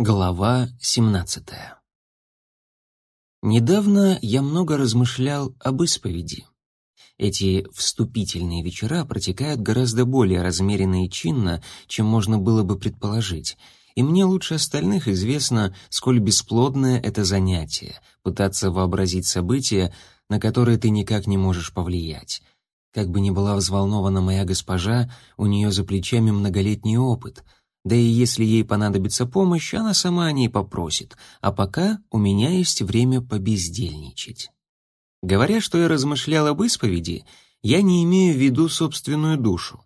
Глава 17. Недавно я много размышлял об исповеди. Эти вступительные вечера протекают гораздо более размеренно и чинно, чем можно было бы предположить, и мне лучше остальных известно, сколь бесплодное это занятие — пытаться вообразить события, на которые ты никак не можешь повлиять. Как бы ни была взволнована моя госпожа, у нее за плечами многолетний опыт — да и если ей понадобится помощь, она сама о ней попросит, а пока у меня есть время побездельничать. Говоря, что я размышлял об исповеди, я не имею в виду собственную душу.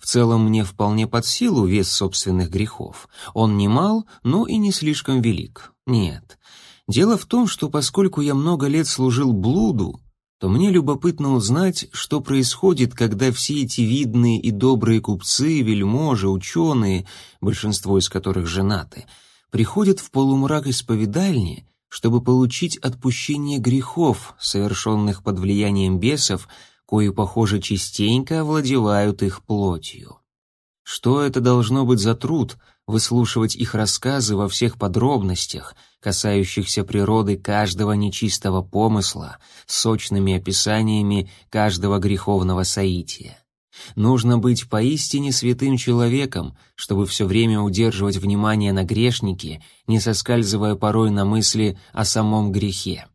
В целом мне вполне под силу вес собственных грехов. Он не мал, но и не слишком велик. Нет. Дело в том, что поскольку я много лет служил блуду, то мне любопытно узнать, что происходит, когда все эти видные и добрые купцы, вельможи, ученые, большинство из которых женаты, приходят в полумрак исповедальни, чтобы получить отпущение грехов, совершенных под влиянием бесов, кои, похоже, частенько овладевают их плотью. Что это должно быть за труд — выслушивать их рассказы во всех подробностях, касающихся природы каждого нечистого помысла, сочными описаниями каждого греховного соития. Нужно быть поистине святым человеком, чтобы все время удерживать внимание на грешнике, не соскальзывая порой на мысли о самом грехе.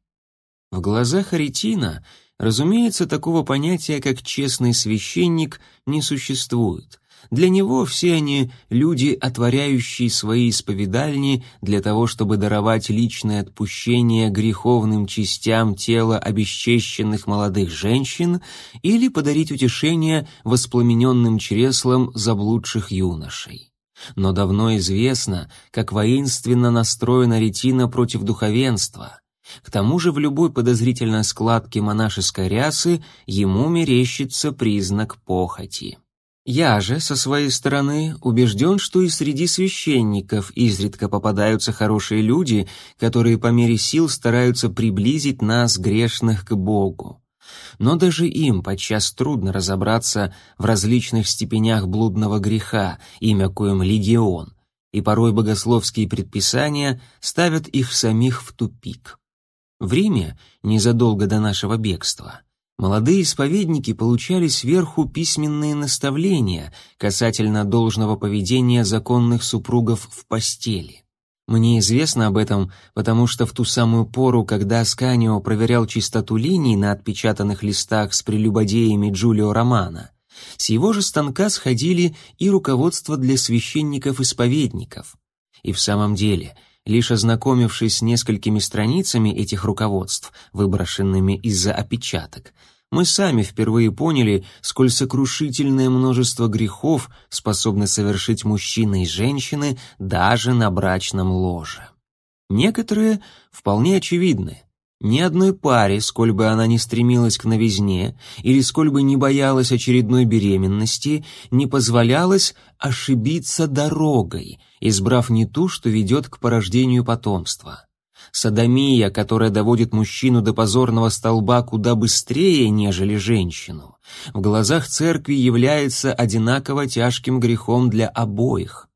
В глазах Аретина, разумеется, такого понятия, как честный священник, не существует, для него все они люди, отворяющие свои исповедальни для того, чтобы даровать личное отпущение греховным частям тела обесчещенных молодых женщин или подарить утешение воспламененным чреслам заблудших юношей. Но давно известно, как воинственно настроена ретина против духовенства. К тому же в любой подозрительной складке монашеской рясы ему мерещится признак похоти. Я же, со своей стороны, убежден, что и среди священников изредка попадаются хорошие люди, которые по мере сил стараются приблизить нас, грешных, к Богу. Но даже им подчас трудно разобраться в различных степенях блудного греха, имя коим легион, и порой богословские предписания ставят их самих в тупик. В Риме, незадолго до нашего бегства, молодые исповедники получали сверху письменные наставления касательно должного поведения законных супругов в постели. Мне известно об этом, потому что в ту самую пору, когда Сканио проверял чистоту линий на отпечатанных листах с прелюбодеями Джулио Романа, с его же станка сходили и руководства для священников-исповедников. И в самом деле – Лишь ознакомившись с несколькими страницами этих руководств, выброшенными из-за опечаток, мы сами впервые поняли, сколь сокрушительное множество грехов способны совершить мужчины и женщины даже на брачном ложе. Некоторые вполне очевидны. Ни одной паре, сколь бы она ни стремилась к новизне или сколь бы не боялась очередной беременности, не позволялось ошибиться дорогой, избрав не ту, что ведет к порождению потомства. Садомия, которая доводит мужчину до позорного столба куда быстрее, нежели женщину, в глазах церкви является одинаково тяжким грехом для обоих.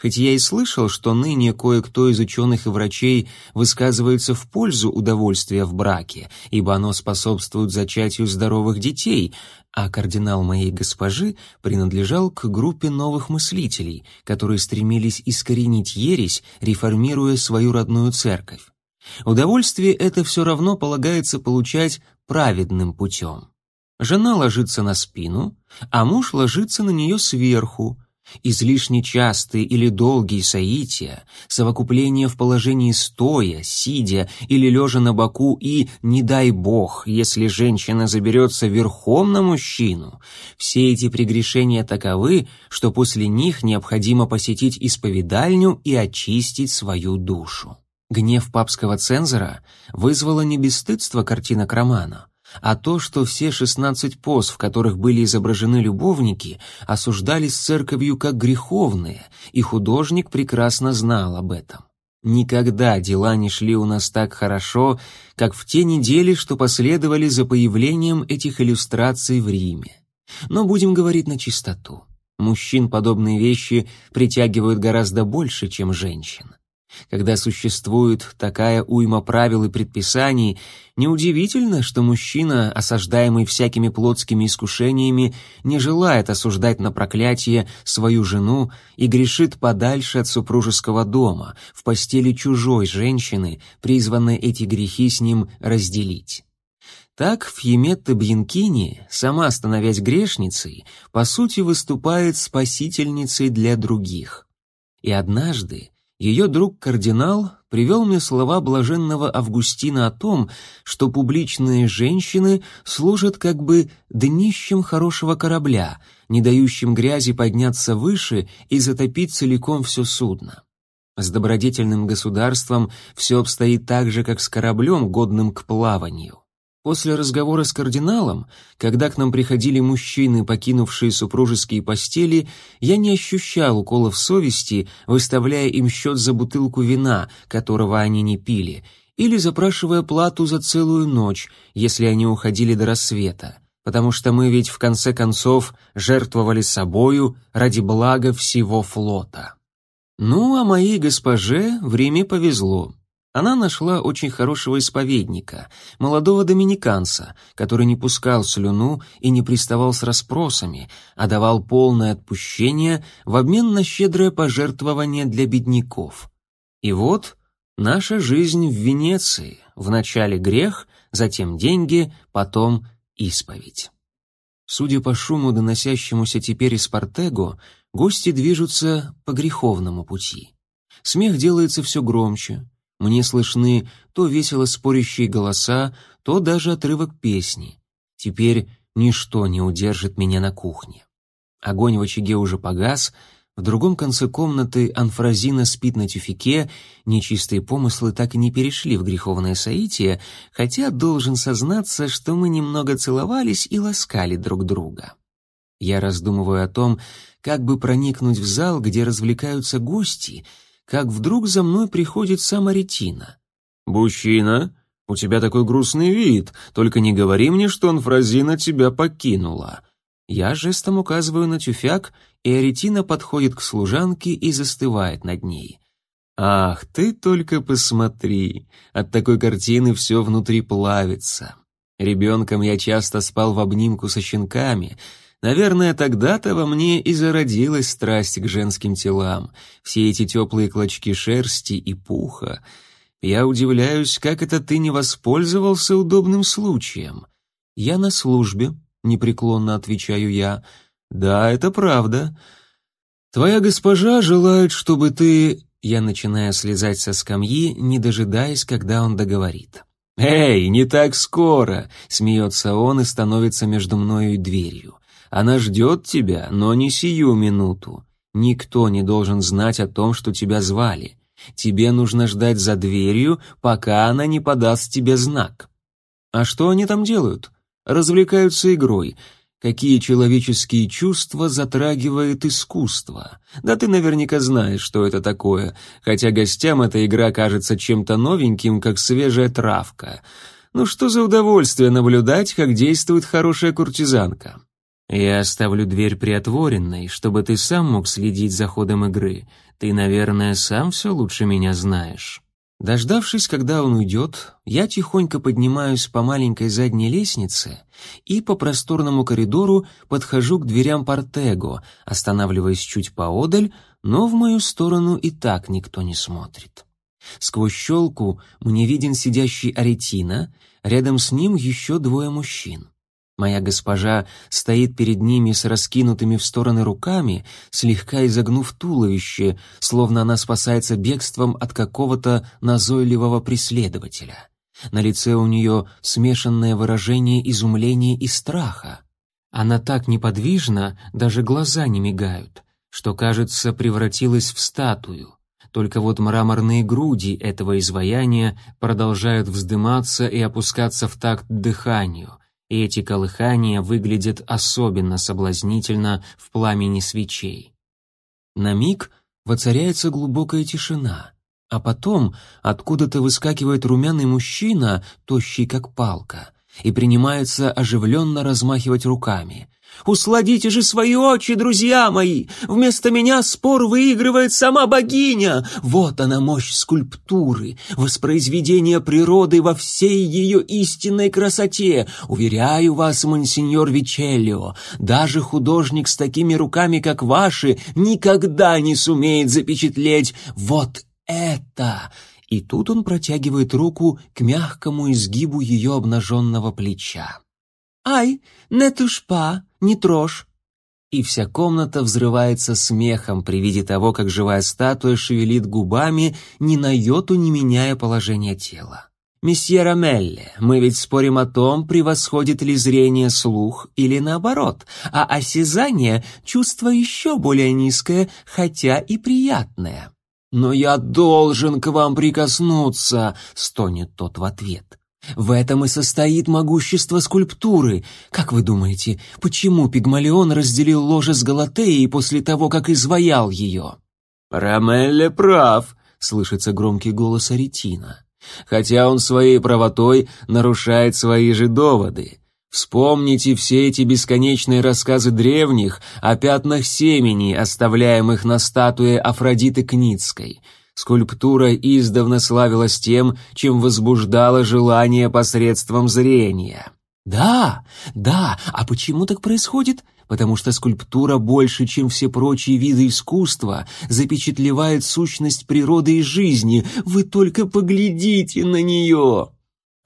Хоть я и слышал, что ныне кое-кто из ученых и врачей высказывается в пользу удовольствия в браке, ибо оно способствует зачатию здоровых детей, а кардинал моей госпожи принадлежал к группе новых мыслителей, которые стремились искоренить ересь, реформируя свою родную церковь. Удовольствие это все равно полагается получать праведным путем. Жена ложится на спину, а муж ложится на нее сверху, Излишне частые или долгие соития, совокупление в положении стоя, сидя или лежа на боку и, не дай бог, если женщина заберется верхом на мужчину, все эти прегрешения таковы, что после них необходимо посетить исповедальню и очистить свою душу. Гнев папского цензора вызвала не бесстыдство картинок романа, а то, что все шестнадцать поз, в которых были изображены любовники, осуждались церковью как греховные, и художник прекрасно знал об этом. Никогда дела не шли у нас так хорошо, как в те недели, что последовали за появлением этих иллюстраций в Риме. Но будем говорить на чистоту. Мужчин подобные вещи притягивают гораздо больше, чем женщин. Когда существует такая уйма правил и предписаний, неудивительно, что мужчина, осаждаемый всякими плотскими искушениями, не желает осуждать на проклятие свою жену и грешит подальше от супружеского дома, в постели чужой женщины, призванной эти грехи с ним разделить. Так Фьеметта Бьянкини, сама становясь грешницей, по сути выступает спасительницей для других. И однажды ее друг-кардинал привел мне слова блаженного Августина о том, что публичные женщины служат как бы днищем хорошего корабля, не дающим грязи подняться выше и затопить целиком все судно. С добродетельным государством все обстоит так же, как с кораблем, годным к плаванию. После разговора с кардиналом, когда к нам приходили мужчины, покинувшие супружеские постели, я не ощущал уколов совести, выставляя им счет за бутылку вина, которого они не пили, или запрашивая плату за целую ночь, если они уходили до рассвета, потому что мы ведь в конце концов жертвовали собою ради блага всего флота. Ну, а моей госпоже в Риме повезло. Она нашла очень хорошего исповедника, молодого доминиканца, который не пускал слюну и не приставал с расспросами, а давал полное отпущение в обмен на щедрое пожертвование для бедняков. И вот наша жизнь в Венеции, вначале грех, затем деньги, потом исповедь. Судя по шуму, доносящемуся теперь из Портего, гости движутся по греховному пути. Смех делается все громче, мне слышны то весело спорящие голоса, то даже отрывок песни. Теперь ничто не удержит меня на кухне. Огонь в очаге уже погас, в другом конце комнаты Анфразина спит на тюфике, нечистые помыслы так и не перешли в греховное соитие, хотя должен сознаться, что мы немного целовались и ласкали друг друга. Я раздумываю о том, как бы проникнуть в зал, где развлекаются гости — как вдруг за мной приходит сама Ретина. «Бущина, у тебя такой грустный вид, только не говори мне, что Анфразина тебя покинула». Я жестом указываю на тюфяк, и Аретина подходит к служанке и застывает над ней. «Ах, ты только посмотри! От такой картины все внутри плавится. Ребенком я часто спал в обнимку со щенками, Наверное, тогда-то во мне и зародилась страсть к женским телам, все эти теплые клочки шерсти и пуха. Я удивляюсь, как это ты не воспользовался удобным случаем. Я на службе, непреклонно отвечаю я. Да, это правда. Твоя госпожа желает, чтобы ты... Я начинаю слезать со скамьи, не дожидаясь, когда он договорит. «Эй, не так скоро!» — смеется он и становится между мною и дверью. Она ждет тебя, но не сию минуту. Никто не должен знать о том, что тебя звали. Тебе нужно ждать за дверью, пока она не подаст тебе знак. А что они там делают? Развлекаются игрой. Какие человеческие чувства затрагивает искусство? Да ты наверняка знаешь, что это такое, хотя гостям эта игра кажется чем-то новеньким, как свежая травка. Ну что за удовольствие наблюдать, как действует хорошая куртизанка? Я оставлю дверь приотворенной, чтобы ты сам мог следить за ходом игры. Ты, наверное, сам все лучше меня знаешь». Дождавшись, когда он уйдет, я тихонько поднимаюсь по маленькой задней лестнице и по просторному коридору подхожу к дверям Портего, останавливаясь чуть поодаль, но в мою сторону и так никто не смотрит. Сквозь щелку мне виден сидящий Аретина, рядом с ним еще двое мужчин. Моя госпожа стоит перед ними с раскинутыми в стороны руками, слегка изогнув туловище, словно она спасается бегством от какого-то назойливого преследователя. На лице у нее смешанное выражение изумления и страха. Она так неподвижна, даже глаза не мигают, что, кажется, превратилась в статую. Только вот мраморные груди этого изваяния продолжают вздыматься и опускаться в такт дыханию — и эти колыхания выглядят особенно соблазнительно в пламени свечей. На миг воцаряется глубокая тишина, а потом откуда-то выскакивает румяный мужчина, тощий как палка, и принимается оживленно размахивать руками. Усладите же свои очи, друзья мои! Вместо меня спор выигрывает сама богиня! Вот она мощь скульптуры, воспроизведение природы во всей ее истинной красоте! Уверяю вас, монсеньор Вичеллио, даже художник с такими руками, как ваши, никогда не сумеет запечатлеть вот это!» И тут он протягивает руку к мягкому изгибу ее обнаженного плеча. «Ай, не тушпа, не трожь!» И вся комната взрывается смехом при виде того, как живая статуя шевелит губами, ни на йоту не меняя положение тела. «Месье Рамелли, мы ведь спорим о том, превосходит ли зрение слух или наоборот, а осязание — чувство еще более низкое, хотя и приятное». «Но я должен к вам прикоснуться», — стонет тот в ответ. В этом и состоит могущество скульптуры. Как вы думаете, почему Пигмалион разделил ложе с Галатеей после того, как изваял ее? «Рамелле прав», — слышится громкий голос Аретина. «Хотя он своей правотой нарушает свои же доводы. Вспомните все эти бесконечные рассказы древних о пятнах семени, оставляемых на статуе Афродиты Кницкой — Скульптура издавна славилась тем, чем возбуждала желание посредством зрения. Да, да, а почему так происходит? Потому что скульптура больше, чем все прочие виды искусства, запечатлевает сущность природы и жизни. Вы только поглядите на нее.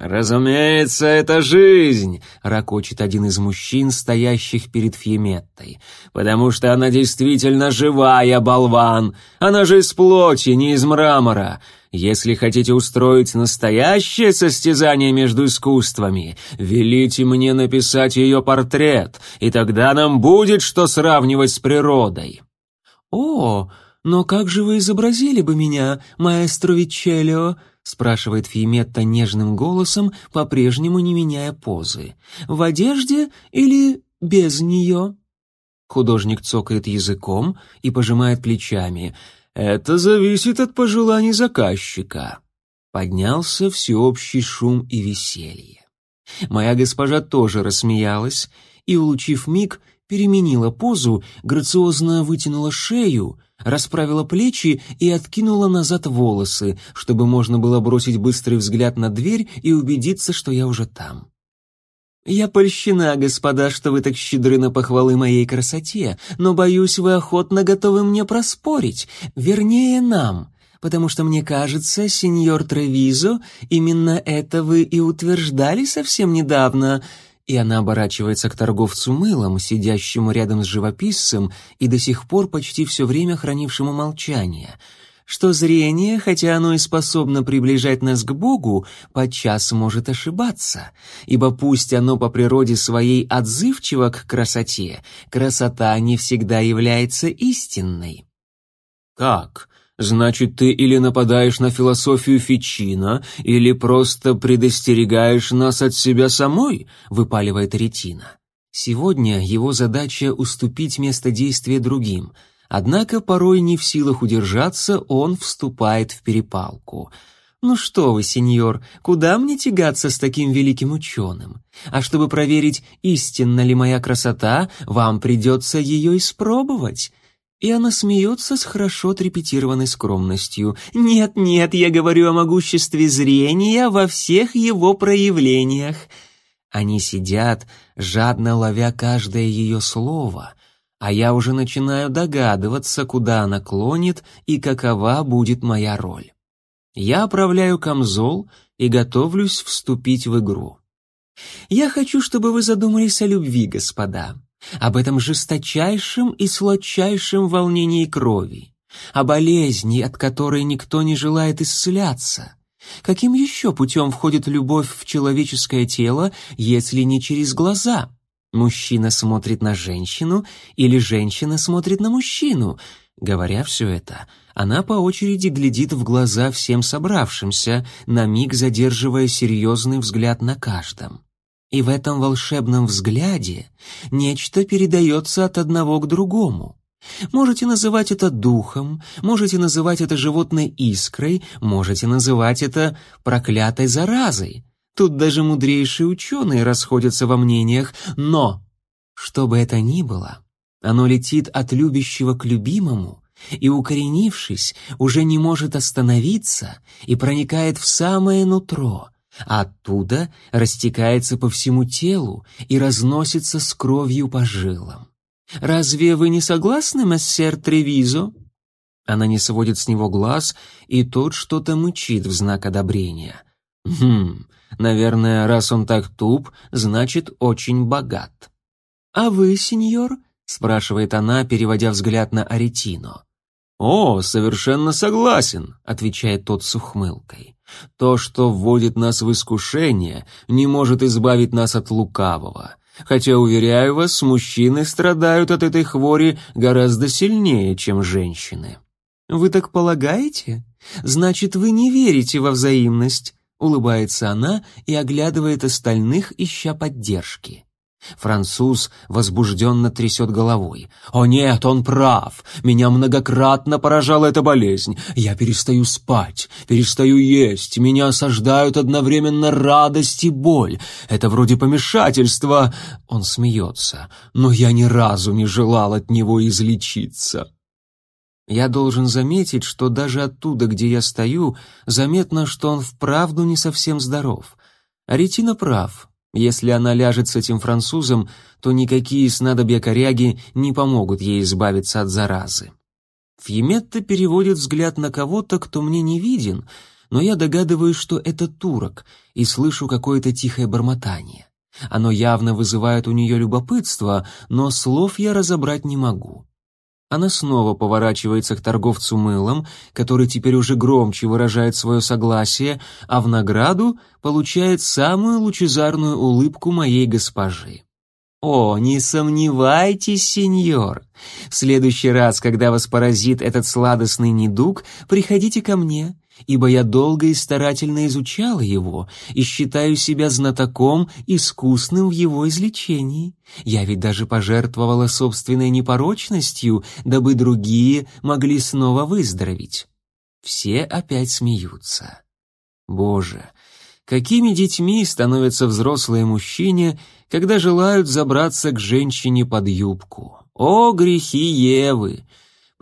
«Разумеется, это жизнь», — ракочет один из мужчин, стоящих перед Фьеметтой. «Потому что она действительно живая, болван! Она же из плоти, не из мрамора. Если хотите устроить настоящее состязание между искусствами, велите мне написать ее портрет, и тогда нам будет что сравнивать с природой». «О, но как же вы изобразили бы меня, маэстро Вичелио?» — спрашивает Фиметта нежным голосом, по-прежнему не меняя позы. «В одежде или без нее?» Художник цокает языком и пожимает плечами. «Это зависит от пожеланий заказчика». Поднялся всеобщий шум и веселье. Моя госпожа тоже рассмеялась и, улучив миг, переменила позу, грациозно вытянула шею — расправила плечи и откинула назад волосы, чтобы можно было бросить быстрый взгляд на дверь и убедиться, что я уже там. «Я польщена, господа, что вы так щедры на похвалы моей красоте, но, боюсь, вы охотно готовы мне проспорить, вернее, нам, потому что, мне кажется, сеньор Тревизо, именно это вы и утверждали совсем недавно», и она оборачивается к торговцу мылом, сидящему рядом с живописцем и до сих пор почти все время хранившему молчание, что зрение, хотя оно и способно приближать нас к Богу, подчас может ошибаться, ибо пусть оно по природе своей отзывчиво к красоте, красота не всегда является истинной. «Как?» Значит, ты или нападаешь на философию Фичина, или просто предостерегаешь нас от себя самой, выпаливает Ретина. Сегодня его задача уступить место действия другим. Однако порой не в силах удержаться, он вступает в перепалку. «Ну что вы, сеньор, куда мне тягаться с таким великим ученым? А чтобы проверить, истинна ли моя красота, вам придется ее испробовать и она смеется с хорошо отрепетированной скромностью. «Нет-нет, я говорю о могуществе зрения во всех его проявлениях». Они сидят, жадно ловя каждое ее слово, а я уже начинаю догадываться, куда она клонит и какова будет моя роль. Я оправляю камзол и готовлюсь вступить в игру. Я хочу, чтобы вы задумались о любви, господа об этом жесточайшем и сладчайшем волнении крови, о болезни, от которой никто не желает исцеляться. Каким еще путем входит любовь в человеческое тело, если не через глаза? Мужчина смотрит на женщину или женщина смотрит на мужчину? Говоря все это, она по очереди глядит в глаза всем собравшимся, на миг задерживая серьезный взгляд на каждом. И в этом волшебном взгляде нечто передается от одного к другому. Можете называть это духом, можете называть это животной искрой, можете называть это проклятой заразой. Тут даже мудрейшие ученые расходятся во мнениях, но Что бы это ни было, оно летит от любящего к любимому и, укоренившись, уже не может остановиться и проникает в самое нутро, а оттуда растекается по всему телу и разносится с кровью по жилам. «Разве вы не согласны, мессер Тревизо?» Она не сводит с него глаз, и тот что-то мычит в знак одобрения. «Хм, наверное, раз он так туп, значит, очень богат». «А вы, сеньор?» — спрашивает она, переводя взгляд на Аретино. «О, совершенно согласен», — отвечает тот с ухмылкой. «То, что вводит нас в искушение, не может избавить нас от лукавого. Хотя, уверяю вас, мужчины страдают от этой хвори гораздо сильнее, чем женщины». «Вы так полагаете? Значит, вы не верите во взаимность?» Улыбается она и оглядывает остальных, ища поддержки. Француз возбужденно трясет головой. «О нет, он прав! Меня многократно поражала эта болезнь. Я перестаю спать, перестаю есть, меня осаждают одновременно радость и боль. Это вроде помешательства...» Он смеется. «Но я ни разу не желал от него излечиться». Я должен заметить, что даже оттуда, где я стою, заметно, что он вправду не совсем здоров. Аретина прав, если она ляжет с этим французом, то никакие снадобья коряги не помогут ей избавиться от заразы. Фьеметта переводит взгляд на кого-то, кто мне не виден, но я догадываюсь, что это турок, и слышу какое-то тихое бормотание. Оно явно вызывает у нее любопытство, но слов я разобрать не могу. Она снова поворачивается к торговцу мылом, который теперь уже громче выражает свое согласие, а в награду получает самую лучезарную улыбку моей госпожи. «О, не сомневайтесь, сеньор. В следующий раз, когда вас поразит этот сладостный недуг, приходите ко мне ибо я долго и старательно изучала его и считаю себя знатоком, искусным в его излечении. Я ведь даже пожертвовала собственной непорочностью, дабы другие могли снова выздороветь. Все опять смеются. Боже, какими детьми становятся взрослые мужчины, когда желают забраться к женщине под юбку? О, грехи Евы!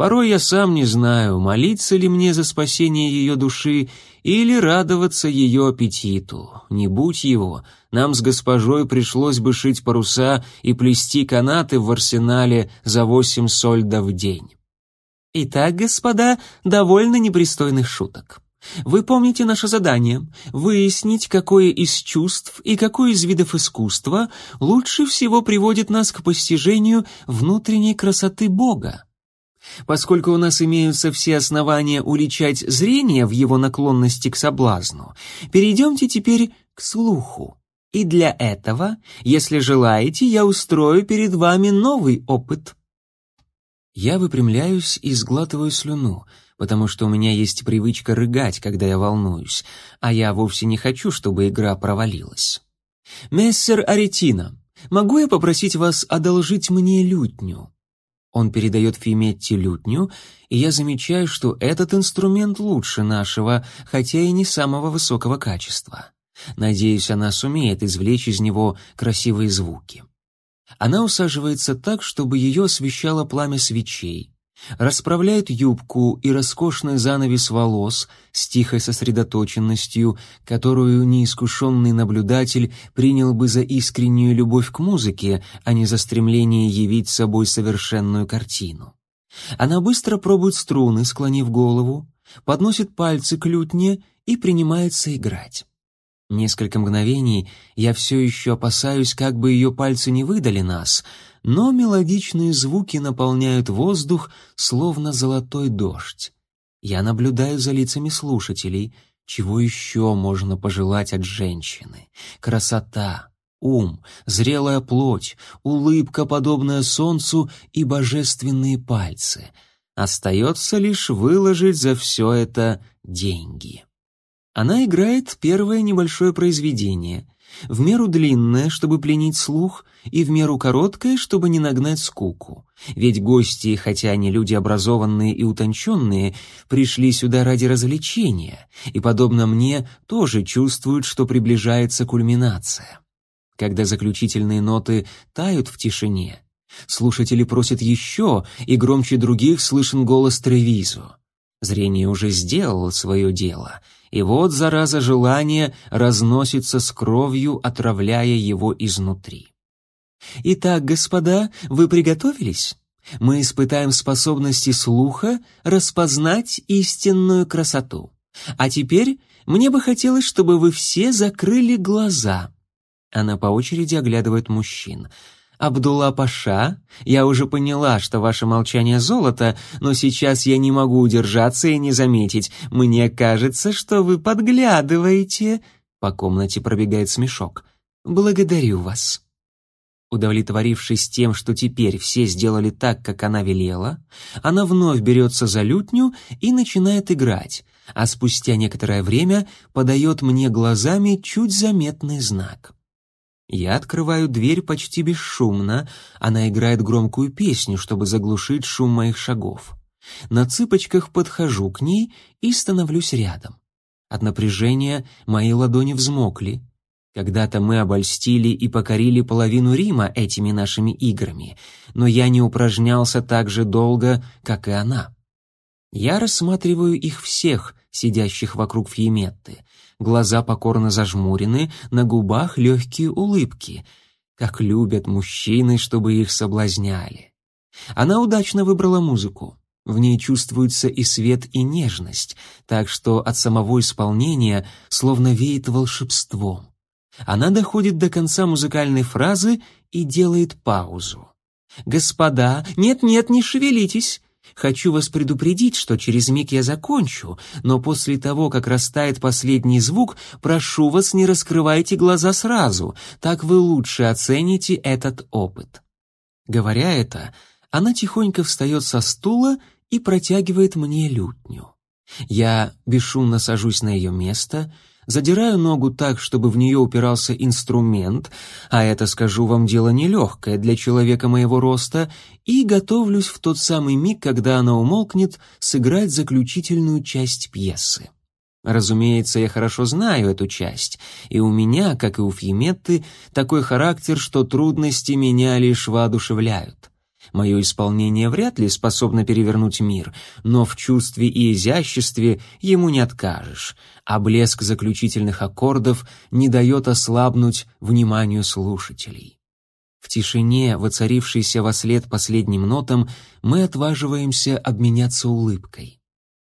Порой я сам не знаю, молиться ли мне за спасение ее души или радоваться ее аппетиту. Не будь его, нам с госпожой пришлось бы шить паруса и плести канаты в арсенале за восемь сольдов в день. Итак, господа, довольно непристойных шуток. Вы помните наше задание — выяснить, какое из чувств и какое из видов искусства лучше всего приводит нас к постижению внутренней красоты Бога. Поскольку у нас имеются все основания уличать зрение в его наклонности к соблазну, перейдемте теперь к слуху. И для этого, если желаете, я устрою перед вами новый опыт. Я выпрямляюсь и сглатываю слюну, потому что у меня есть привычка рыгать, когда я волнуюсь, а я вовсе не хочу, чтобы игра провалилась. «Мессер Аретина, могу я попросить вас одолжить мне лютню?» Он передает Фиметти лютню, и я замечаю, что этот инструмент лучше нашего, хотя и не самого высокого качества. Надеюсь, она сумеет извлечь из него красивые звуки. Она усаживается так, чтобы ее освещало пламя свечей, расправляет юбку и роскошный занавес волос с тихой сосредоточенностью, которую неискушенный наблюдатель принял бы за искреннюю любовь к музыке, а не за стремление явить собой совершенную картину. Она быстро пробует струны, склонив голову, подносит пальцы к лютне и принимается играть. Несколько мгновений я все еще опасаюсь, как бы ее пальцы не выдали нас — но мелодичные звуки наполняют воздух, словно золотой дождь. Я наблюдаю за лицами слушателей. Чего еще можно пожелать от женщины? Красота, ум, зрелая плоть, улыбка, подобная солнцу, и божественные пальцы. Остается лишь выложить за все это деньги. Она играет первое небольшое произведение — в меру длинное, чтобы пленить слух, и в меру короткое, чтобы не нагнать скуку. Ведь гости, хотя они люди образованные и утонченные, пришли сюда ради развлечения, и, подобно мне, тоже чувствуют, что приближается кульминация. когда заключительные ноты тают в тишине. Слушатели просят еще, и громче других слышен голос Тревизу. Зрение уже сделало свое дело, и вот, зараза желания, разносится с кровью, отравляя его изнутри. Итак, господа, вы приготовились? Мы испытаем способности слуха распознать истинную красоту. А теперь мне бы хотелось, чтобы вы все закрыли глаза. Она по очереди оглядывает мужчин. Абдулла Паша, я уже поняла, что ваше молчание золото, но сейчас я не могу удержаться и не заметить. Мне кажется, что вы подглядываете. По комнате пробегает смешок. Благодарю вас. Удовлетворившись тем, что теперь все сделали так, как она велела, она вновь берется за лютню и начинает играть, а спустя некоторое время подает мне глазами чуть заметный знак. Я открываю дверь почти бесшумно, она играет громкую песню, чтобы заглушить шум моих шагов. На цыпочках подхожу к ней и становлюсь рядом. От напряжения мои ладони взмокли, когда-то мы обольстили и покорили половину Рима этими нашими играми, но я не упражнялся так же долго, как и она. Я рассматриваю их всех, сидящих вокруг Фьеметты. Глаза покорно зажмурены, на губах легкие улыбки. Как любят мужчины, чтобы их соблазняли. Она удачно выбрала музыку. В ней чувствуется и свет, и нежность, так что от самого исполнения словно веет волшебством. Она доходит до конца музыкальной фразы и делает паузу. «Господа, нет-нет, не шевелитесь. Хочу вас предупредить, что через миг я закончу, но после того, как растает последний звук, прошу вас, не раскрывайте глаза сразу, так вы лучше оцените этот опыт». Говоря это, она тихонько встает со стула и протягивает мне лютню. Я бесшумно сажусь на ее место — задираю ногу так, чтобы в нее упирался инструмент, а это, скажу вам, дело нелегкое для человека моего роста, и готовлюсь в тот самый миг, когда она умолкнет, сыграть заключительную часть пьесы. Разумеется, я хорошо знаю эту часть, и у меня, как и у Фьеметты, такой характер, что трудности меня лишь воодушевляют. Мое исполнение вряд ли способно перевернуть мир, но в чувстве и изяществе ему не откажешь, а блеск заключительных аккордов не дает ослабнуть вниманию слушателей. В тишине, воцарившейся во след последним нотам, мы отваживаемся обменяться улыбкой.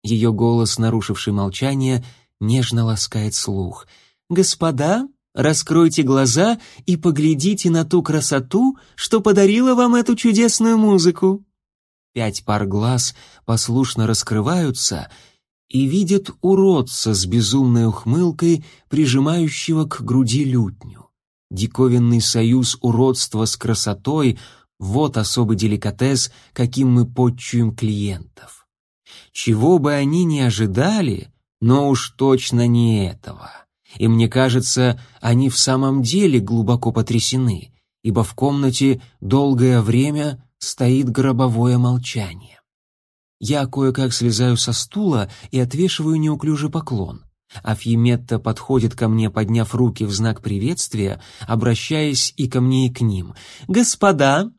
Ее голос, нарушивший молчание, нежно ласкает слух. «Господа, Раскройте глаза и поглядите на ту красоту, что подарила вам эту чудесную музыку. Пять пар глаз послушно раскрываются и видят уродца с безумной ухмылкой, прижимающего к груди лютню. Диковинный союз уродства с красотой — вот особый деликатес, каким мы подчуем клиентов. Чего бы они ни ожидали, но уж точно не этого и мне кажется, они в самом деле глубоко потрясены, ибо в комнате долгое время стоит гробовое молчание. Я кое-как слезаю со стула и отвешиваю неуклюжий поклон. А Фьеметта подходит ко мне, подняв руки в знак приветствия, обращаясь и ко мне, и к ним. «Господа,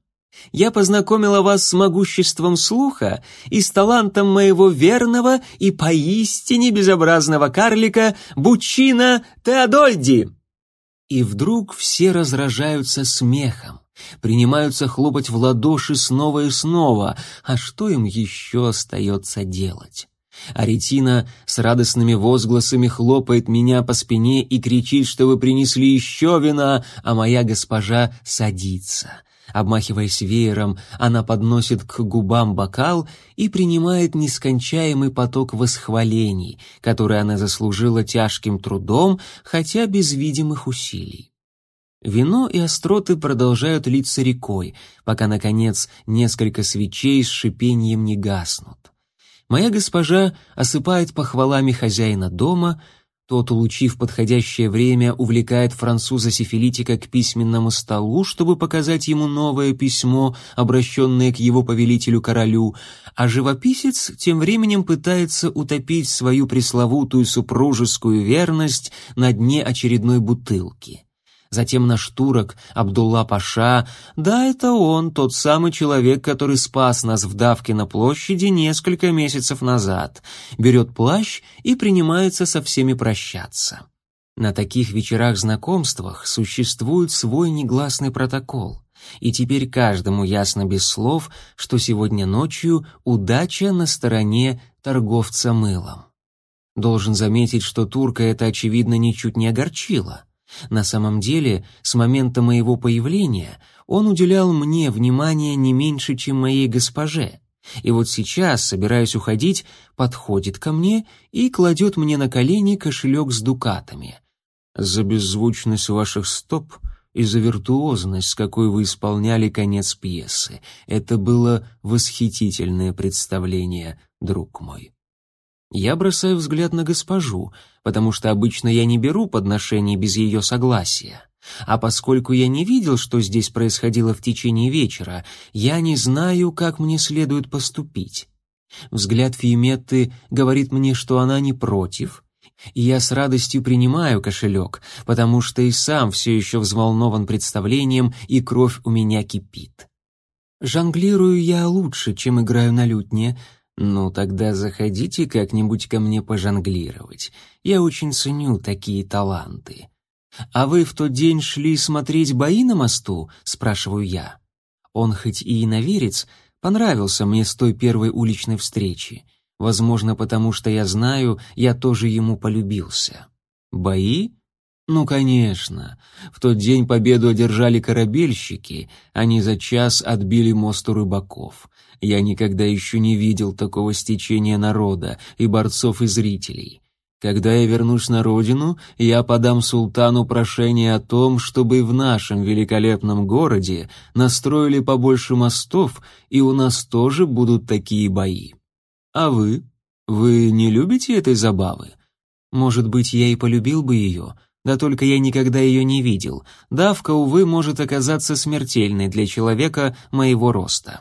я познакомила вас с могуществом слуха и с талантом моего верного и поистине безобразного карлика Бучина Теодольди». И вдруг все разражаются смехом, принимаются хлопать в ладоши снова и снова, а что им еще остается делать? Аретина с радостными возгласами хлопает меня по спине и кричит, что вы принесли еще вина, а моя госпожа садится. Обмахиваясь веером, она подносит к губам бокал и принимает нескончаемый поток восхвалений, который она заслужила тяжким трудом, хотя без видимых усилий. Вино и остроты продолжают литься рекой, пока, наконец, несколько свечей с шипением не гаснут. Моя госпожа осыпает похвалами хозяина дома — тот, улучив подходящее время, увлекает француза-сифилитика к письменному столу, чтобы показать ему новое письмо, обращенное к его повелителю-королю, а живописец тем временем пытается утопить свою пресловутую супружескую верность на дне очередной бутылки. Затем наш турок Абдулла Паша, да, это он, тот самый человек, который спас нас в давке на площади несколько месяцев назад, берет плащ и принимается со всеми прощаться. На таких вечерах-знакомствах существует свой негласный протокол, и теперь каждому ясно без слов, что сегодня ночью удача на стороне торговца мылом. Должен заметить, что турка это, очевидно, ничуть не огорчило. На самом деле, с момента моего появления он уделял мне внимание не меньше, чем моей госпоже. И вот сейчас, собираясь уходить, подходит ко мне и кладет мне на колени кошелек с дукатами. «За беззвучность ваших стоп и за виртуозность, с какой вы исполняли конец пьесы. Это было восхитительное представление, друг мой». Я бросаю взгляд на госпожу, потому что обычно я не беру подношений без ее согласия. А поскольку я не видел, что здесь происходило в течение вечера, я не знаю, как мне следует поступить. Взгляд Фиеметты говорит мне, что она не против, и я с радостью принимаю кошелек, потому что и сам все еще взволнован представлением, и кровь у меня кипит. Жонглирую я лучше, чем играю на лютне, «Ну, тогда заходите как-нибудь ко мне пожонглировать. Я очень ценю такие таланты». «А вы в тот день шли смотреть бои на мосту?» — спрашиваю я. Он хоть и иноверец, понравился мне с той первой уличной встречи. Возможно, потому что я знаю, я тоже ему полюбился. «Бои?» Ну, конечно. В тот день победу одержали корабельщики, они за час отбили мост у рыбаков. Я никогда еще не видел такого стечения народа и борцов и зрителей. Когда я вернусь на родину, я подам султану прошение о том, чтобы в нашем великолепном городе настроили побольше мостов, и у нас тоже будут такие бои. А вы? Вы не любите этой забавы? Может быть, я и полюбил бы ее, да только я никогда ее не видел. Давка, увы, может оказаться смертельной для человека моего роста.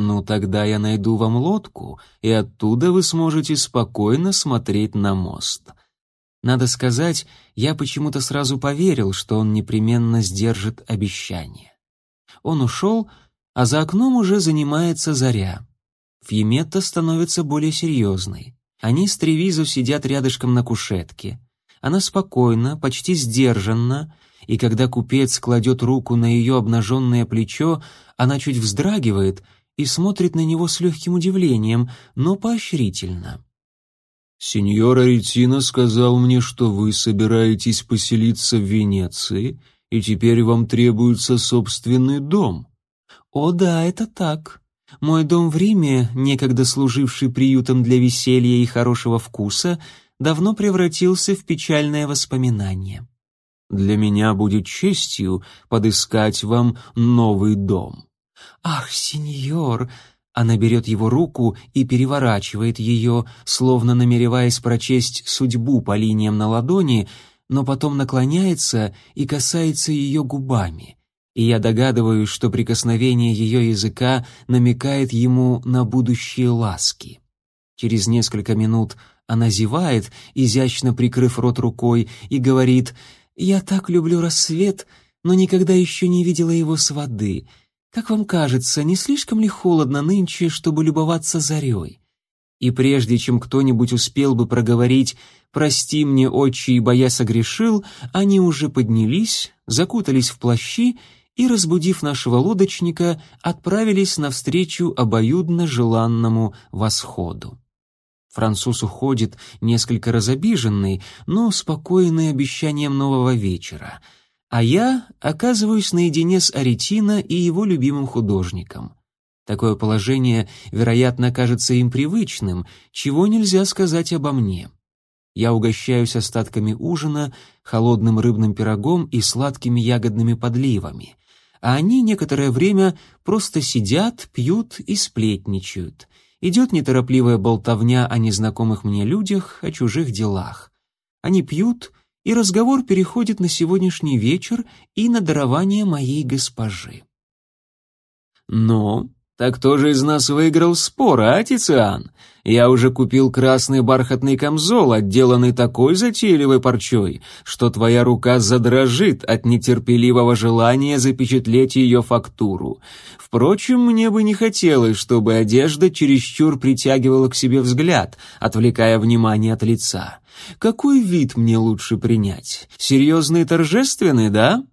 Ну тогда я найду вам лодку, и оттуда вы сможете спокойно смотреть на мост. Надо сказать, я почему-то сразу поверил, что он непременно сдержит обещание. Он ушел, а за окном уже занимается заря. Фьеметта становится более серьезной. Они с Тревизо сидят рядышком на кушетке. Она спокойна, почти сдержанна, и когда купец кладет руку на ее обнаженное плечо, она чуть вздрагивает — и смотрит на него с легким удивлением, но поощрительно. «Сеньор Аретино сказал мне, что вы собираетесь поселиться в Венеции, и теперь вам требуется собственный дом». «О да, это так. Мой дом в Риме, некогда служивший приютом для веселья и хорошего вкуса, давно превратился в печальное воспоминание». «Для меня будет честью подыскать вам новый дом». «Ах, сеньор!» Она берет его руку и переворачивает ее, словно намереваясь прочесть судьбу по линиям на ладони, но потом наклоняется и касается ее губами. И я догадываюсь, что прикосновение ее языка намекает ему на будущие ласки. Через несколько минут она зевает, изящно прикрыв рот рукой, и говорит «Я так люблю рассвет, но никогда еще не видела его с воды. Как вам кажется, не слишком ли холодно нынче, чтобы любоваться зарей? И прежде чем кто-нибудь успел бы проговорить «Прости мне, отче, ибо я согрешил», они уже поднялись, закутались в плащи и, разбудив нашего лодочника, отправились навстречу обоюдно желанному восходу. Француз уходит, несколько разобиженный, но спокойный обещанием нового вечера — а я оказываюсь наедине с Аретино и его любимым художником. Такое положение, вероятно, кажется им привычным, чего нельзя сказать обо мне. Я угощаюсь остатками ужина, холодным рыбным пирогом и сладкими ягодными подливами, а они некоторое время просто сидят, пьют и сплетничают. Идет неторопливая болтовня о незнакомых мне людях, о чужих делах. Они пьют, и разговор переходит на сегодняшний вечер и на дарование моей госпожи. «Но Так кто же из нас выиграл спор, а, Тициан? Я уже купил красный бархатный камзол, отделанный такой затейливой парчой, что твоя рука задрожит от нетерпеливого желания запечатлеть ее фактуру. Впрочем, мне бы не хотелось, чтобы одежда чересчур притягивала к себе взгляд, отвлекая внимание от лица. Какой вид мне лучше принять? Серьезный и торжественный, да?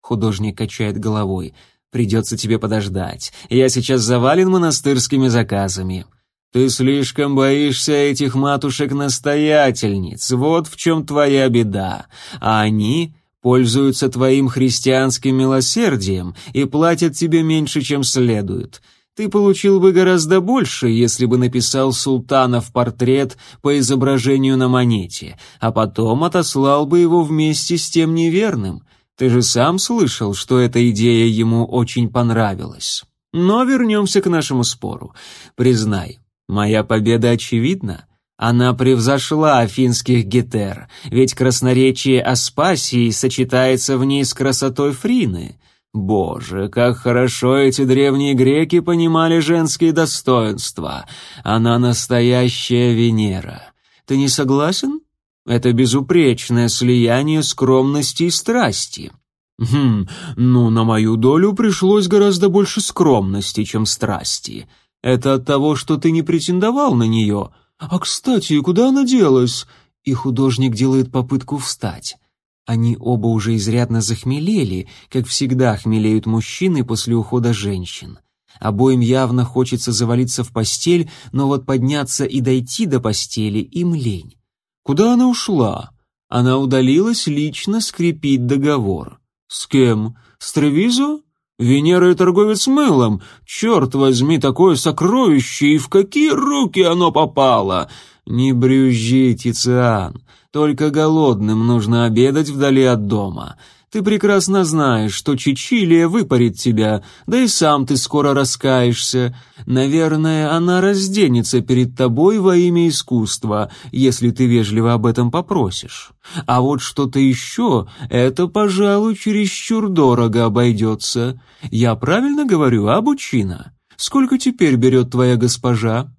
Художник качает головой. Придется тебе подождать. Я сейчас завален монастырскими заказами. Ты слишком боишься этих матушек-настоятельниц. Вот в чем твоя беда. А они пользуются твоим христианским милосердием и платят тебе меньше, чем следует. Ты получил бы гораздо больше, если бы написал султана в портрет по изображению на монете, а потом отослал бы его вместе с тем неверным. Ты же сам слышал, что эта идея ему очень понравилась. Но вернемся к нашему спору. Признай, моя победа очевидна. Она превзошла афинских гетер, ведь красноречие Аспасии сочетается в ней с красотой Фрины. Боже, как хорошо эти древние греки понимали женские достоинства. Она настоящая Венера. Ты не согласен? Это безупречное слияние скромности и страсти. Хм, ну, на мою долю пришлось гораздо больше скромности, чем страсти. Это от того, что ты не претендовал на нее. А, кстати, куда она делась? И художник делает попытку встать. Они оба уже изрядно захмелели, как всегда хмелеют мужчины после ухода женщин. Обоим явно хочется завалиться в постель, но вот подняться и дойти до постели им лень. Куда она ушла? Она удалилась лично скрепить договор. С кем? С Тревизо? Венера и торговец мылом. Черт возьми, такое сокровище, и в какие руки оно попало? Не брюзжи, Тициан. Только голодным нужно обедать вдали от дома. Ты прекрасно знаешь, что Чичилия выпарит тебя, да и сам ты скоро раскаешься. Наверное, она разденется перед тобой во имя искусства, если ты вежливо об этом попросишь. А вот что-то еще, это, пожалуй, чересчур дорого обойдется. Я правильно говорю, Абучина? Сколько теперь берет твоя госпожа?»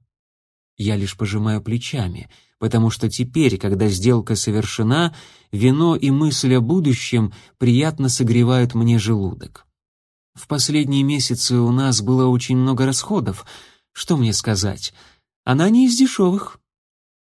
Я лишь пожимаю плечами — потому что теперь, когда сделка совершена, вино и мысль о будущем приятно согревают мне желудок. В последние месяцы у нас было очень много расходов. Что мне сказать? Она не из дешевых.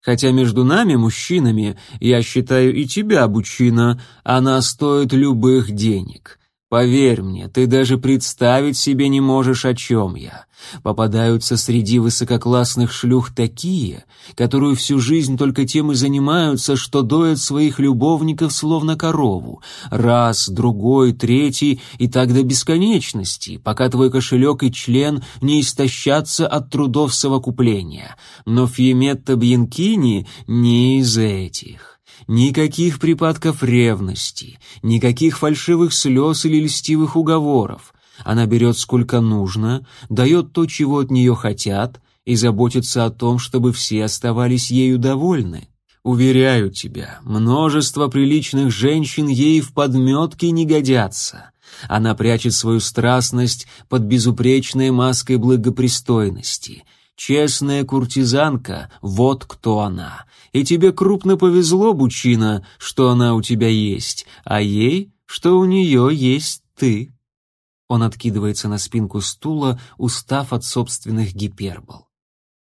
Хотя между нами, мужчинами, я считаю и тебя, Бучина, она стоит любых денег. Поверь мне, ты даже представить себе не можешь, о чем я. Попадаются среди высококлассных шлюх такие, которые всю жизнь только тем и занимаются, что доят своих любовников словно корову. Раз, другой, третий и так до бесконечности, пока твой кошелек и член не истощатся от трудов совокупления. Но Фьеметта Бьянкини не из этих. Никаких припадков ревности, никаких фальшивых слез или льстивых уговоров. Она берет сколько нужно, дает то, чего от нее хотят, и заботится о том, чтобы все оставались ею довольны. Уверяю тебя, множество приличных женщин ей в подметке не годятся. Она прячет свою страстность под безупречной маской благопристойности. Честная куртизанка — вот кто она и тебе крупно повезло, Бучина, что она у тебя есть, а ей, что у нее есть ты». Он откидывается на спинку стула, устав от собственных гипербол.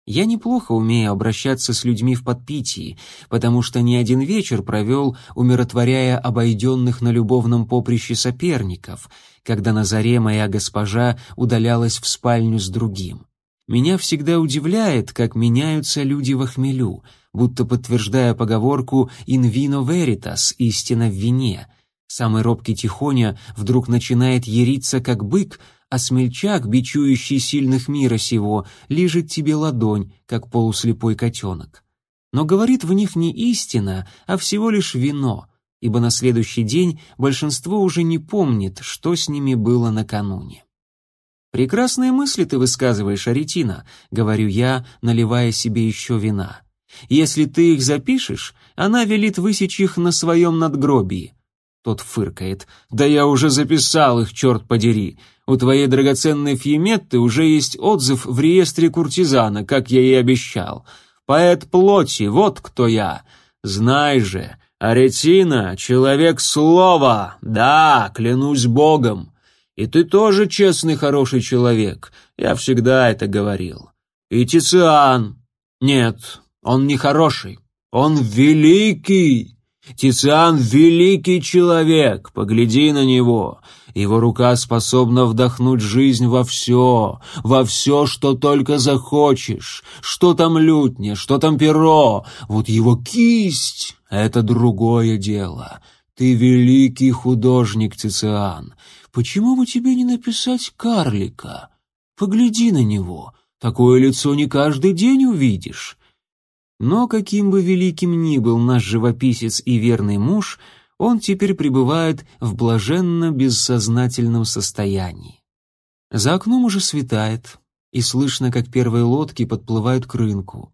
Я неплохо умею обращаться с людьми в подпитии, потому что не один вечер провел, умиротворяя обойденных на любовном поприще соперников, когда на заре моя госпожа удалялась в спальню с другим. Меня всегда удивляет, как меняются люди в хмелю — будто подтверждая поговорку «in vino veritas» — «истина в вине». Самый робкий тихоня вдруг начинает яриться, как бык, а смельчак, бичующий сильных мира сего, лижет тебе ладонь, как полуслепой котенок. Но говорит в них не истина, а всего лишь вино, ибо на следующий день большинство уже не помнит, что с ними было накануне. «Прекрасные мысли ты высказываешь, Аретина», — говорю я, наливая себе еще вина. Если ты их запишешь, она велит высечь их на своем надгробии». Тот фыркает. «Да я уже записал их, черт подери. У твоей драгоценной Фьеметты уже есть отзыв в реестре куртизана, как я и обещал. Поэт плоти, вот кто я. Знай же, Аретина — человек слова, да, клянусь Богом. И ты тоже честный, хороший человек, я всегда это говорил. И Тициан. Нет, он не хороший, он великий. Тициан — великий человек, погляди на него. Его рука способна вдохнуть жизнь во все, во все, что только захочешь. Что там лютня, что там перо, вот его кисть — это другое дело. Ты великий художник, Тициан. Почему бы тебе не написать карлика? Погляди на него, такое лицо не каждый день увидишь. Но каким бы великим ни был наш живописец и верный муж, он теперь пребывает в блаженно-бессознательном состоянии. За окном уже светает, и слышно, как первые лодки подплывают к рынку.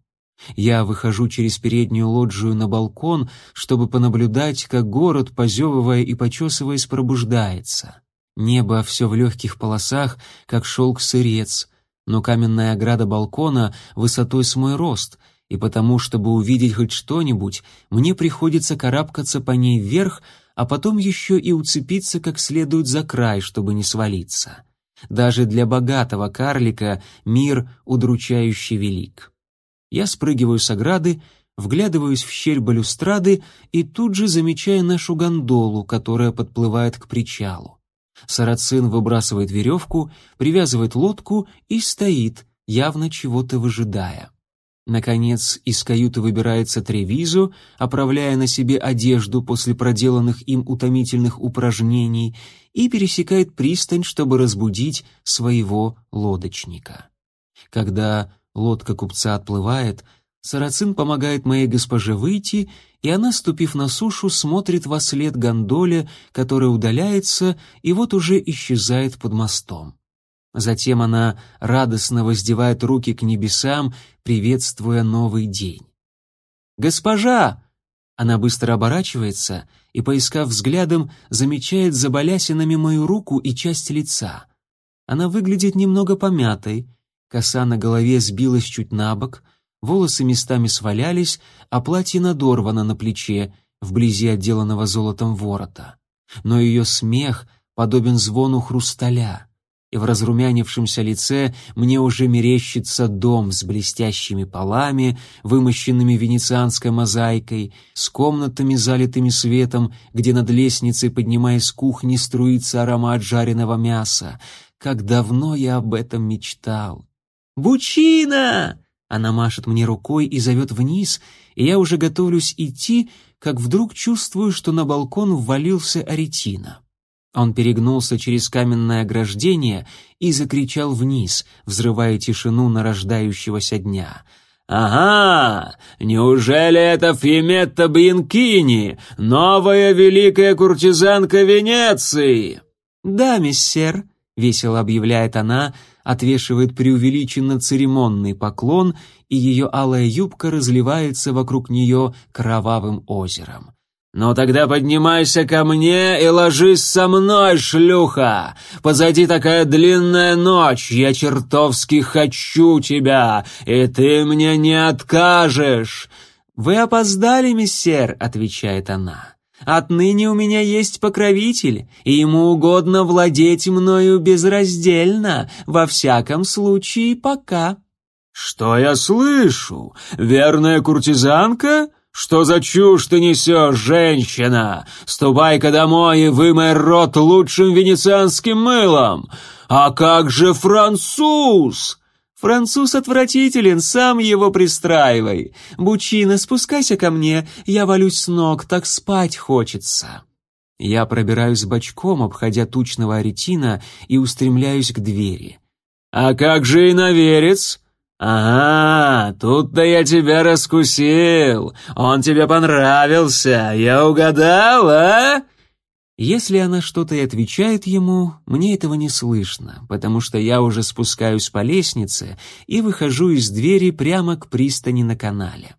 Я выхожу через переднюю лоджию на балкон, чтобы понаблюдать, как город, позевывая и почесываясь, пробуждается. Небо все в легких полосах, как шелк-сырец, но каменная ограда балкона высотой с мой рост — и потому, чтобы увидеть хоть что-нибудь, мне приходится карабкаться по ней вверх, а потом еще и уцепиться как следует за край, чтобы не свалиться. Даже для богатого карлика мир удручающе велик. Я спрыгиваю с ограды, вглядываюсь в щель балюстрады и тут же замечаю нашу гондолу, которая подплывает к причалу. Сарацин выбрасывает веревку, привязывает лодку и стоит, явно чего-то выжидая. Наконец, из каюты выбирается Тревизо, оправляя на себе одежду после проделанных им утомительных упражнений, и пересекает пристань, чтобы разбудить своего лодочника. Когда лодка купца отплывает, Сарацин помогает моей госпоже выйти, и она, ступив на сушу, смотрит во след гондоле, которая удаляется и вот уже исчезает под мостом. Затем она радостно воздевает руки к небесам, приветствуя новый день. «Госпожа!» Она быстро оборачивается и, поискав взглядом, замечает за балясинами мою руку и часть лица. Она выглядит немного помятой, коса на голове сбилась чуть на бок, волосы местами свалялись, а платье надорвано на плече, вблизи отделанного золотом ворота. Но ее смех подобен звону хрусталя и в разрумянившемся лице мне уже мерещится дом с блестящими полами, вымощенными венецианской мозаикой, с комнатами, залитыми светом, где над лестницей, поднимаясь с кухни, струится аромат жареного мяса. Как давно я об этом мечтал! «Бучина!» Она машет мне рукой и зовет вниз, и я уже готовлюсь идти, как вдруг чувствую, что на балкон ввалился Аретина. Он перегнулся через каменное ограждение и закричал вниз, взрывая тишину нарождающегося дня. «Ага! Неужели это Фиметта Бьянкини, новая великая куртизанка Венеции?» «Да, миссер», — весело объявляет она, отвешивает преувеличенно церемонный поклон, и ее алая юбка разливается вокруг нее кровавым озером. «Ну тогда поднимайся ко мне и ложись со мной, шлюха! Позади такая длинная ночь, я чертовски хочу тебя, и ты мне не откажешь!» «Вы опоздали, миссер», — отвечает она. «Отныне у меня есть покровитель, и ему угодно владеть мною безраздельно, во всяком случае пока». «Что я слышу? Верная куртизанка?» «Что за чушь ты несешь, женщина? Ступай-ка домой и вымой рот лучшим венецианским мылом! А как же француз?» «Француз отвратителен, сам его пристраивай. Бучина, спускайся ко мне, я валюсь с ног, так спать хочется». Я пробираюсь бочком, обходя тучного аретина, и устремляюсь к двери. «А как же иноверец?» «Ага, тут-то я тебя раскусил. Он тебе понравился. Я угадал, а?» Если она что-то и отвечает ему, мне этого не слышно, потому что я уже спускаюсь по лестнице и выхожу из двери прямо к пристани на канале.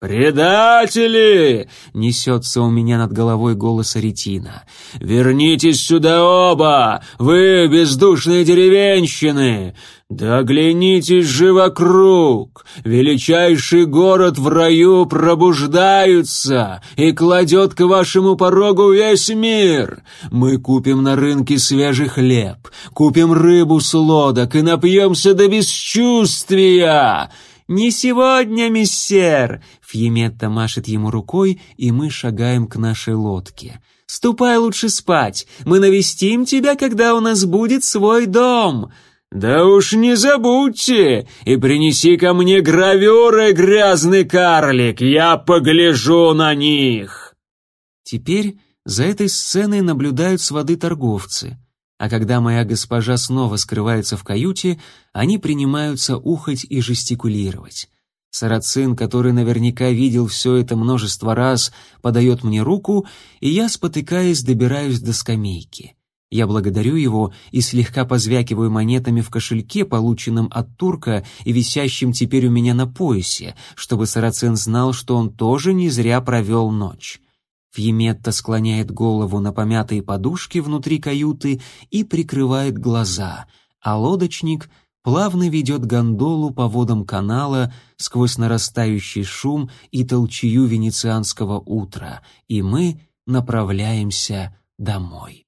«Предатели!» — несется у меня над головой голос Аретина. «Вернитесь сюда оба! Вы бездушные деревенщины! Да оглянитесь же вокруг! Величайший город в раю пробуждается и кладет к вашему порогу весь мир! Мы купим на рынке свежий хлеб, купим рыбу с лодок и напьемся до бесчувствия!» «Не сегодня, миссер!» Фьеметта машет ему рукой, и мы шагаем к нашей лодке. «Ступай лучше спать. Мы навестим тебя, когда у нас будет свой дом». «Да уж не забудьте и принеси ко мне гравюры, грязный карлик, я погляжу на них!» Теперь за этой сценой наблюдают с воды торговцы а когда моя госпожа снова скрывается в каюте, они принимаются ухать и жестикулировать. Сарацин, который наверняка видел все это множество раз, подает мне руку, и я, спотыкаясь, добираюсь до скамейки. Я благодарю его и слегка позвякиваю монетами в кошельке, полученном от турка и висящем теперь у меня на поясе, чтобы Сарацин знал, что он тоже не зря провел ночь. Фьеметта склоняет голову на помятые подушки внутри каюты и прикрывает глаза, а лодочник плавно ведет гондолу по водам канала сквозь нарастающий шум и толчью венецианского утра, и мы направляемся домой.